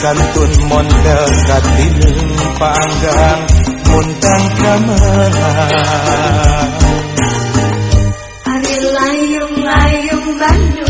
kantun mondel katilung panggang muntang kamelang Ari layung layung Bandung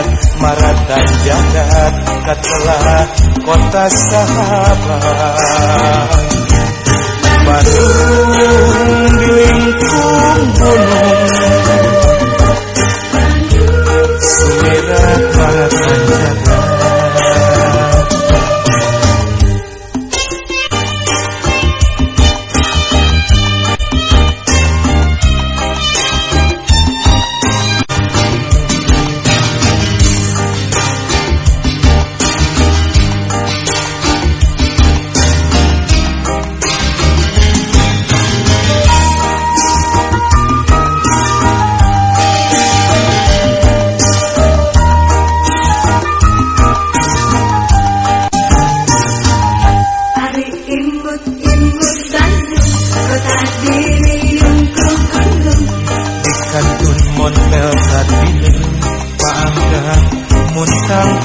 Sumirat maratan jagat Katelah kota sahabat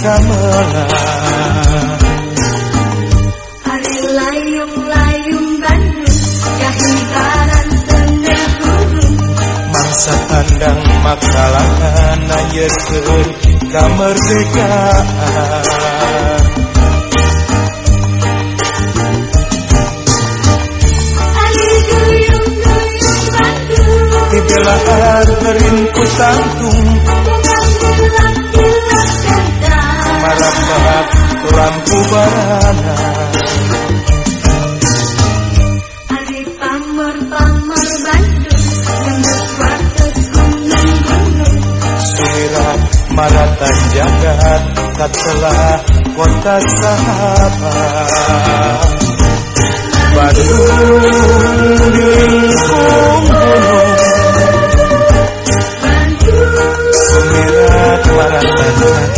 Ari layung-layung Bandung Kahibaran sender gunung Mangsa tandang Anjirkeun kamerdekaan Ari duyung-duyung Bandung Dibelaan beringku lampu barana maratan jagat Katelah kota sahabat Bandung lingkung gunung Bandung Sirat maratan jagat